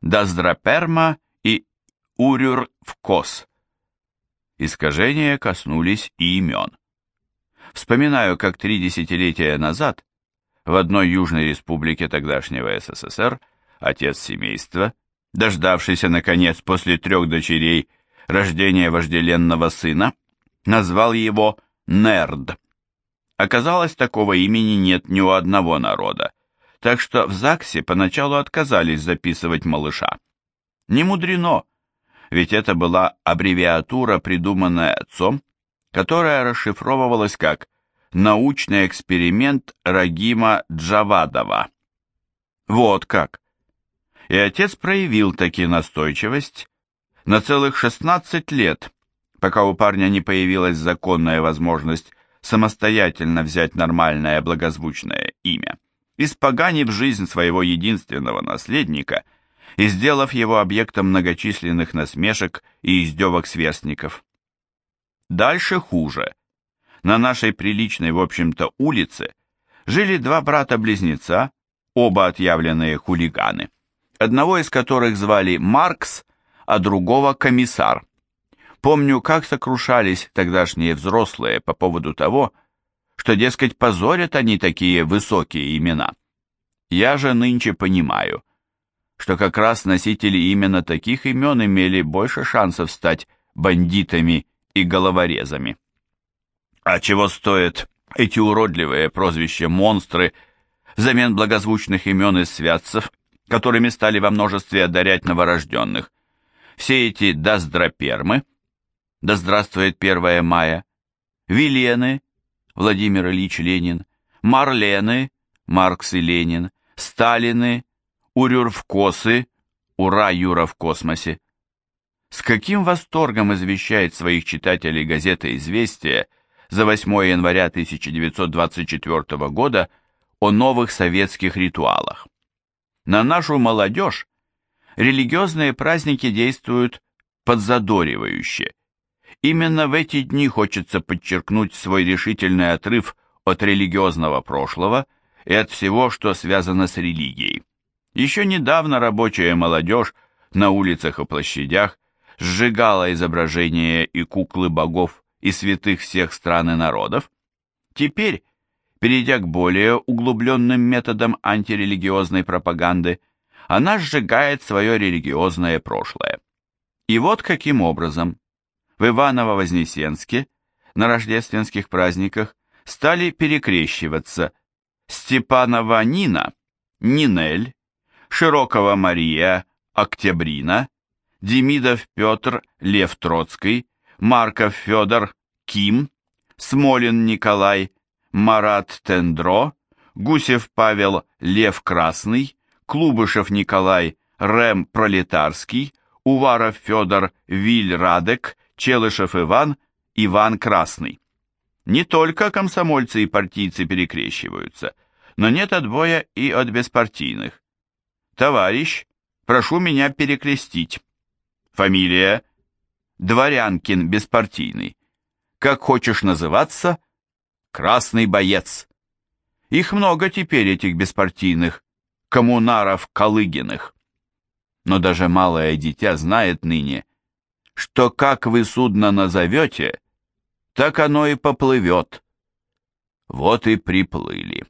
Даздраперма и Урюр-Вкос. Искажения коснулись и имен. Вспоминаю, как три десятилетия назад в одной Южной республике тогдашнего СССР отец семейства, дождавшийся, наконец, после трех дочерей рождения вожделенного сына, назвал его Нерд. Оказалось, такого имени нет ни у одного народа, так что в ЗАГСе поначалу отказались записывать малыша. Не мудрено, ведь это была аббревиатура, придуманная отцом, которая расшифровывалась как «научный эксперимент Рагима Джавадова». Вот как. И отец проявил таки настойчивость на целых 16 лет, пока у парня не появилась законная возможность самостоятельно взять нормальное благозвучное имя, испоганив жизнь своего единственного наследника и сделав его объектом многочисленных насмешек и издевок сверстников. Дальше хуже. На нашей приличной, в общем-то, улице жили два брата-близнеца, оба отъявленные хулиганы, одного из которых звали Маркс, а другого Комиссар. Помню, как сокрушались тогдашние взрослые по поводу того, что, дескать, позорят они такие высокие имена. Я же нынче понимаю, что как раз носители именно таких имен имели больше шансов стать бандитами и головорезами. А чего стоят эти уродливые прозвища-монстры взамен благозвучных имен из святцев, которыми стали во множестве одарять новорожденных? Все эти доздропермы – да здравствует 1 мая, Вилены, Владимир Ильич Ленин, Марлены, Маркс и Ленин, Сталины, Урюрвкосы, ура, Юра в космосе. С каким восторгом извещает своих читателей газета «Известия» за 8 января 1924 года о новых советских ритуалах. На нашу молодежь религиозные праздники действуют подзадоривающе. Именно в эти дни хочется подчеркнуть свой решительный отрыв от религиозного прошлого и от всего, что связано с религией. Еще недавно рабочая молодежь на улицах и площадях сжигала изображения и куклы богов и святых всех стран и народов. Теперь, перейдя к более углубленным методам антирелигиозной пропаганды, она сжигает свое религиозное прошлое. И вот каким образом в Иваново-Вознесенске на рождественских праздниках стали перекрещиваться Степанова Нина, Нинель, Широкова Мария, Октябрина, Демидов Петр, Лев Троцкий, Марков Федор, Ким, Смолин Николай, Марат Тендро, Гусев Павел, Лев Красный, Клубышев Николай, Рэм Пролетарский, Уваров Федор, Виль Радек, Челышев Иван, Иван Красный. Не только комсомольцы и партийцы перекрещиваются, но нет отбоя и от беспартийных. Товарищ, прошу меня перекрестить. Фамилия Дворянкин беспартийный. Как хочешь называться? Красный боец. Их много теперь, этих беспартийных, коммунаров Калыгиных. Но даже малое дитя знает ныне, что как вы судно назовете, так оно и поплывет. Вот и приплыли.